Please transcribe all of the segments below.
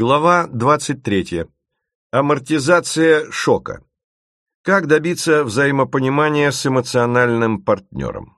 Глава 23. Амортизация шока. Как добиться взаимопонимания с эмоциональным партнером?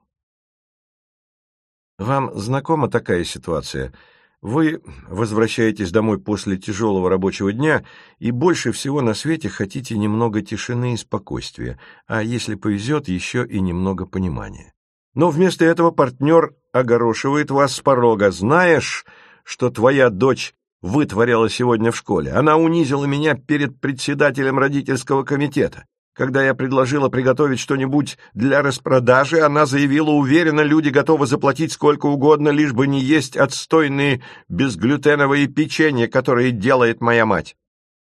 Вам знакома такая ситуация? Вы возвращаетесь домой после тяжелого рабочего дня и больше всего на свете хотите немного тишины и спокойствия, а если повезет, еще и немного понимания. Но вместо этого партнер огорошивает вас с порога. Знаешь, что твоя дочь вытворяла сегодня в школе. Она унизила меня перед председателем родительского комитета. Когда я предложила приготовить что-нибудь для распродажи, она заявила уверенно, люди готовы заплатить сколько угодно, лишь бы не есть отстойные безглютеновые печенья, которые делает моя мать.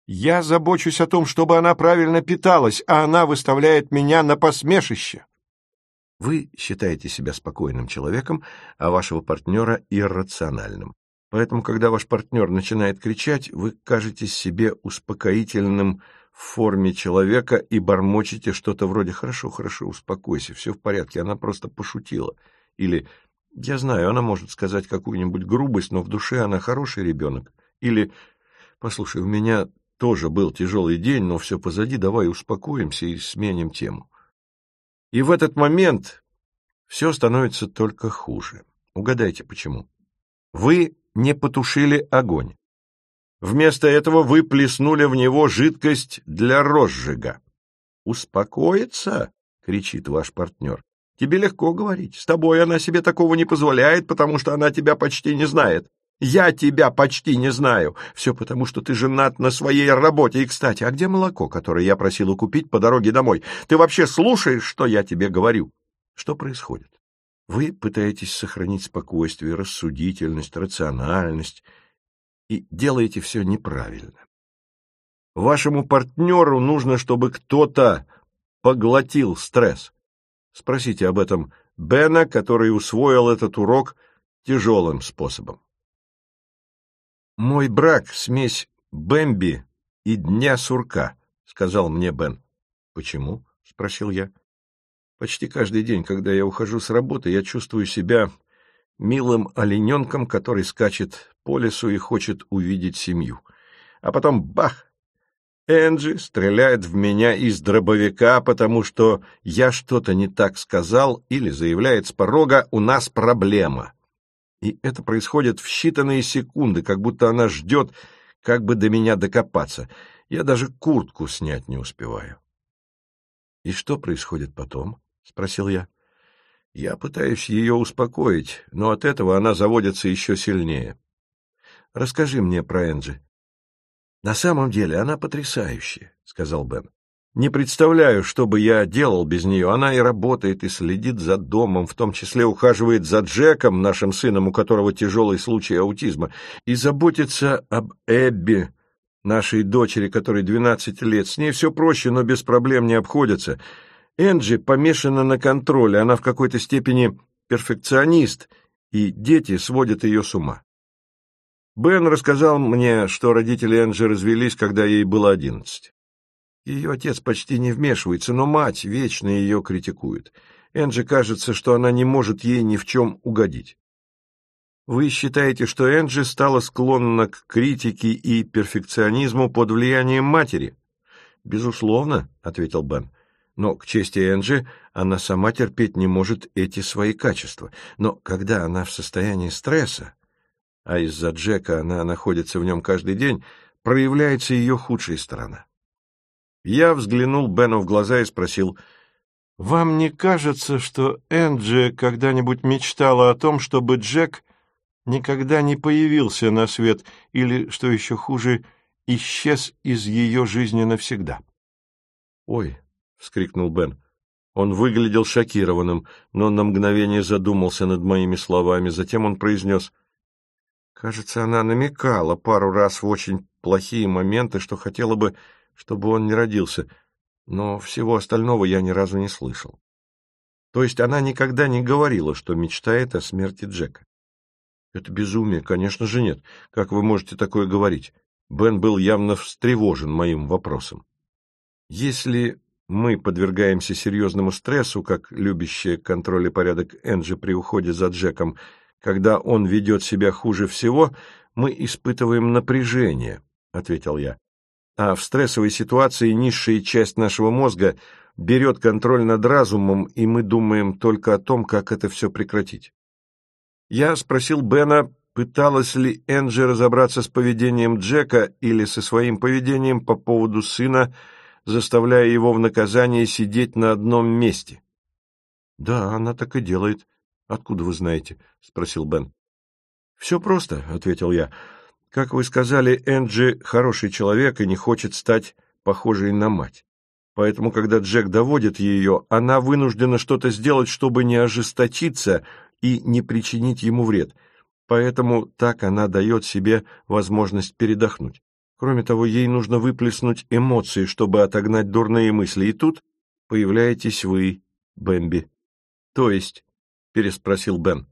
Я забочусь о том, чтобы она правильно питалась, а она выставляет меня на посмешище. Вы считаете себя спокойным человеком, а вашего партнера иррациональным. Поэтому, когда ваш партнер начинает кричать, вы кажетесь себе успокоительным в форме человека и бормочете что-то вроде «хорошо, хорошо, успокойся, все в порядке, она просто пошутила». Или «я знаю, она может сказать какую-нибудь грубость, но в душе она хороший ребенок». Или «послушай, у меня тоже был тяжелый день, но все позади, давай успокоимся и сменим тему». И в этот момент все становится только хуже. Угадайте, почему. Вы не потушили огонь. Вместо этого вы плеснули в него жидкость для розжига. «Успокоиться?» — кричит ваш партнер. «Тебе легко говорить. С тобой она себе такого не позволяет, потому что она тебя почти не знает. Я тебя почти не знаю. Все потому, что ты женат на своей работе. И, кстати, а где молоко, которое я просила купить по дороге домой? Ты вообще слушаешь, что я тебе говорю?» Что происходит? Вы пытаетесь сохранить спокойствие, рассудительность, рациональность и делаете все неправильно. Вашему партнеру нужно, чтобы кто-то поглотил стресс. Спросите об этом Бена, который усвоил этот урок тяжелым способом. «Мой брак — смесь Бэмби и Дня сурка», — сказал мне Бен. «Почему?» — спросил я. Почти каждый день, когда я ухожу с работы, я чувствую себя милым олененком, который скачет по лесу и хочет увидеть семью. А потом бах! Энджи стреляет в меня из дробовика, потому что я что-то не так сказал или заявляет с порога «у нас проблема». И это происходит в считанные секунды, как будто она ждет, как бы до меня докопаться. Я даже куртку снять не успеваю. И что происходит потом? — спросил я. Я пытаюсь ее успокоить, но от этого она заводится еще сильнее. Расскажи мне про Энджи. — На самом деле она потрясающая, — сказал Бен. Не представляю, что бы я делал без нее. Она и работает, и следит за домом, в том числе ухаживает за Джеком, нашим сыном, у которого тяжелый случай аутизма, и заботится об Эбби, нашей дочери, которой 12 лет. С ней все проще, но без проблем не обходится. Энджи помешана на контроле, она в какой-то степени перфекционист, и дети сводят ее с ума. Бен рассказал мне, что родители Энджи развелись, когда ей было одиннадцать. Ее отец почти не вмешивается, но мать вечно ее критикует. Энджи кажется, что она не может ей ни в чем угодить. Вы считаете, что Энджи стала склонна к критике и перфекционизму под влиянием матери? Безусловно, — ответил Бен. Но, к чести Энджи, она сама терпеть не может эти свои качества. Но когда она в состоянии стресса, а из-за Джека она находится в нем каждый день, проявляется ее худшая сторона. Я взглянул Бену в глаза и спросил, «Вам не кажется, что Энджи когда-нибудь мечтала о том, чтобы Джек никогда не появился на свет или, что еще хуже, исчез из ее жизни навсегда?» «Ой, — вскрикнул Бен. Он выглядел шокированным, но на мгновение задумался над моими словами. Затем он произнес. Кажется, она намекала пару раз в очень плохие моменты, что хотела бы, чтобы он не родился, но всего остального я ни разу не слышал. То есть она никогда не говорила, что мечтает о смерти Джека. Это безумие, конечно же, нет. Как вы можете такое говорить? Бен был явно встревожен моим вопросом. Если мы подвергаемся серьезному стрессу, как любящая контроль и порядок Энджи при уходе за Джеком. Когда он ведет себя хуже всего, мы испытываем напряжение, ответил я. А в стрессовой ситуации низшая часть нашего мозга берет контроль над разумом, и мы думаем только о том, как это все прекратить. Я спросил Бена, пыталась ли Энджи разобраться с поведением Джека или со своим поведением по поводу сына, заставляя его в наказание сидеть на одном месте. — Да, она так и делает. — Откуда вы знаете? — спросил Бен. — Все просто, — ответил я. — Как вы сказали, Энджи хороший человек и не хочет стать похожей на мать. Поэтому, когда Джек доводит ее, она вынуждена что-то сделать, чтобы не ожесточиться и не причинить ему вред. Поэтому так она дает себе возможность передохнуть. Кроме того, ей нужно выплеснуть эмоции, чтобы отогнать дурные мысли. И тут появляетесь вы, Бэмби. То есть, переспросил Бен.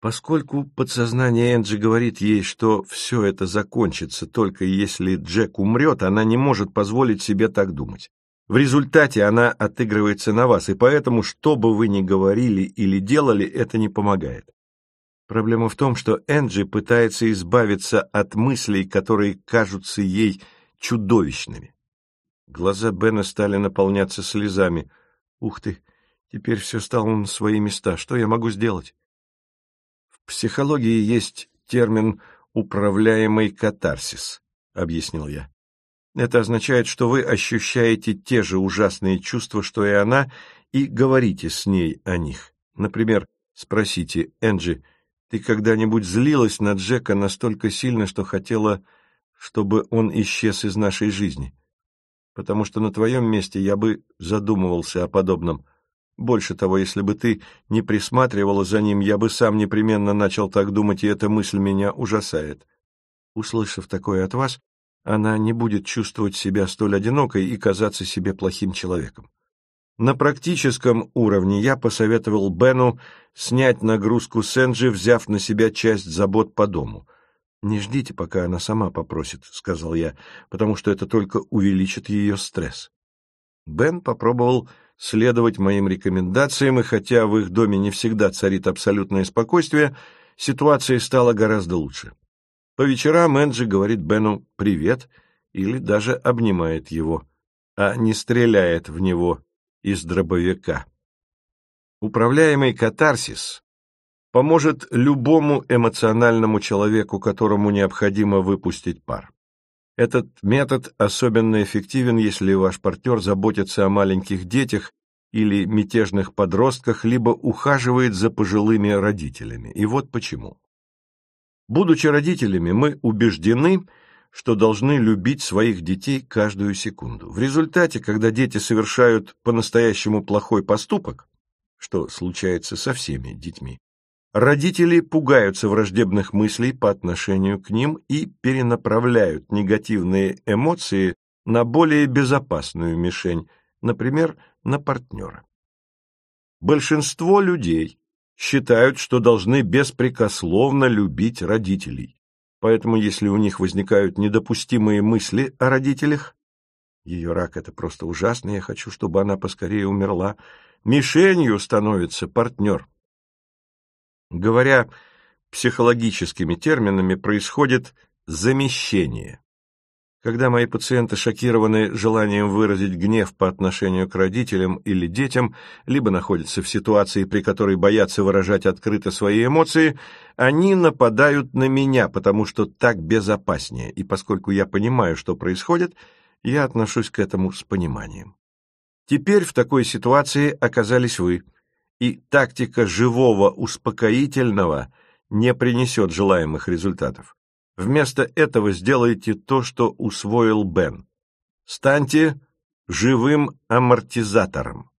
Поскольку подсознание Энджи говорит ей, что все это закончится только если Джек умрет, она не может позволить себе так думать. В результате она отыгрывается на вас, и поэтому, что бы вы ни говорили или делали, это не помогает. Проблема в том, что Энджи пытается избавиться от мыслей, которые кажутся ей чудовищными. Глаза Бена стали наполняться слезами. «Ух ты! Теперь все стало на свои места. Что я могу сделать?» В психологии есть термин «управляемый катарсис», — объяснил я. Это означает, что вы ощущаете те же ужасные чувства, что и она, и говорите с ней о них. Например, спросите, Энджи, ты когда-нибудь злилась на Джека настолько сильно, что хотела, чтобы он исчез из нашей жизни? Потому что на твоем месте я бы задумывался о подобном. Больше того, если бы ты не присматривала за ним, я бы сам непременно начал так думать, и эта мысль меня ужасает. Услышав такое от вас, она не будет чувствовать себя столь одинокой и казаться себе плохим человеком. На практическом уровне я посоветовал Бену снять нагрузку с Энджи, взяв на себя часть забот по дому. «Не ждите, пока она сама попросит», — сказал я, «потому что это только увеличит ее стресс». Бен попробовал следовать моим рекомендациям, и хотя в их доме не всегда царит абсолютное спокойствие, ситуация стала гораздо лучше. По вечерам Энджи говорит Бену «привет» или даже обнимает его, а не стреляет в него из дробовика. Управляемый катарсис поможет любому эмоциональному человеку, которому необходимо выпустить пар. Этот метод особенно эффективен, если ваш партнер заботится о маленьких детях или мятежных подростках, либо ухаживает за пожилыми родителями. И вот почему. Будучи родителями, мы убеждены, что должны любить своих детей каждую секунду. В результате, когда дети совершают по-настоящему плохой поступок, что случается со всеми детьми, родители пугаются враждебных мыслей по отношению к ним и перенаправляют негативные эмоции на более безопасную мишень, например, на партнера. Большинство людей считают, что должны беспрекословно любить родителей. Поэтому, если у них возникают недопустимые мысли о родителях, ее рак — это просто ужасно, я хочу, чтобы она поскорее умерла, мишенью становится партнер. Говоря психологическими терминами, происходит замещение. Когда мои пациенты шокированы желанием выразить гнев по отношению к родителям или детям, либо находятся в ситуации, при которой боятся выражать открыто свои эмоции, они нападают на меня, потому что так безопаснее, и поскольку я понимаю, что происходит, я отношусь к этому с пониманием. Теперь в такой ситуации оказались вы, и тактика живого успокоительного не принесет желаемых результатов. Вместо этого сделайте то, что усвоил Бен. Станьте живым амортизатором.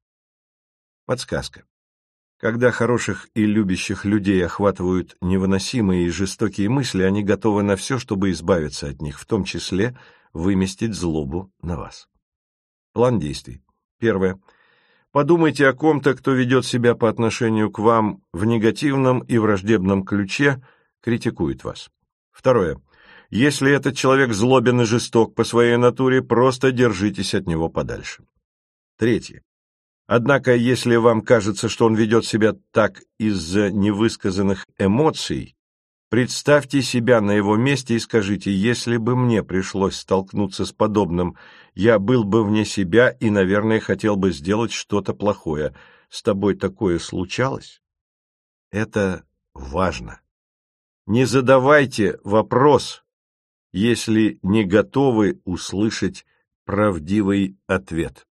Подсказка. Когда хороших и любящих людей охватывают невыносимые и жестокие мысли, они готовы на все, чтобы избавиться от них, в том числе выместить злобу на вас. План действий. Первое. Подумайте о ком-то, кто ведет себя по отношению к вам в негативном и враждебном ключе, критикует вас. Второе. Если этот человек злобен и жесток по своей натуре, просто держитесь от него подальше. Третье. Однако, если вам кажется, что он ведет себя так из-за невысказанных эмоций, Представьте себя на его месте и скажите, если бы мне пришлось столкнуться с подобным, я был бы вне себя и, наверное, хотел бы сделать что-то плохое. С тобой такое случалось? Это важно. Не задавайте вопрос, если не готовы услышать правдивый ответ.